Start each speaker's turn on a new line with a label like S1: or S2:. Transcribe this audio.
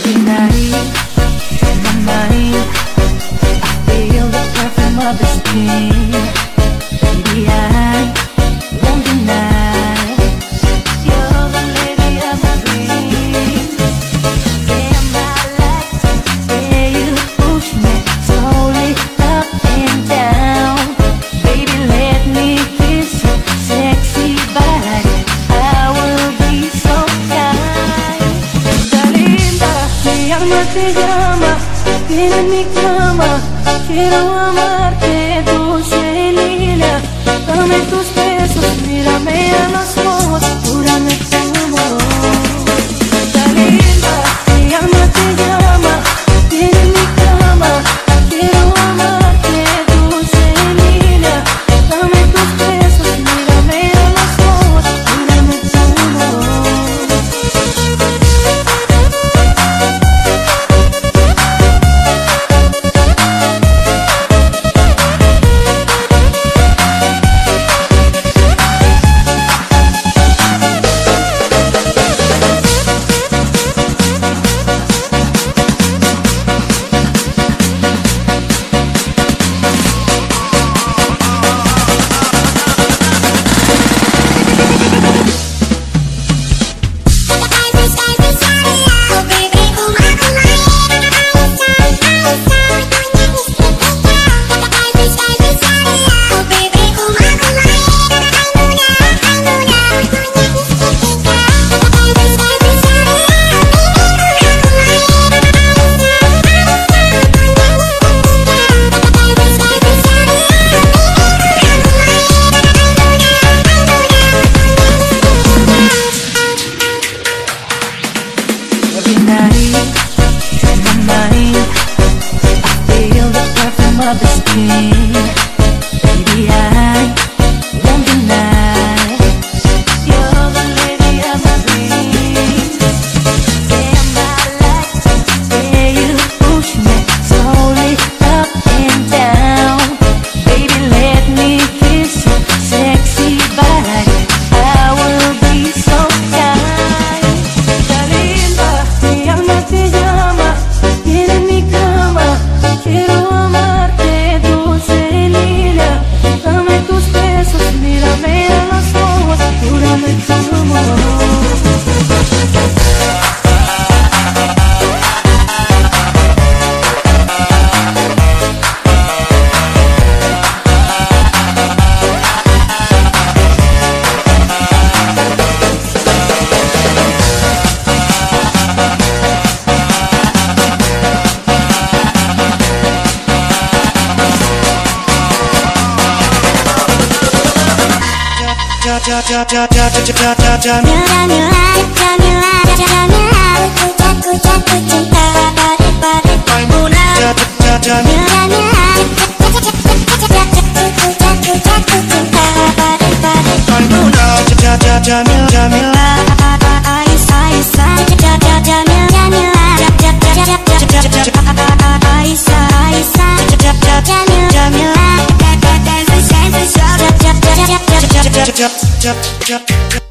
S1: every night. In my mind I feel the te llama, tiene mi cama, quiero amarte. change
S2: Aku jatuh cinta pada pada Paimuna Murah-murah Jatuh cinta pada pada Paimuna Jamil, Jamil jump, jump, jump.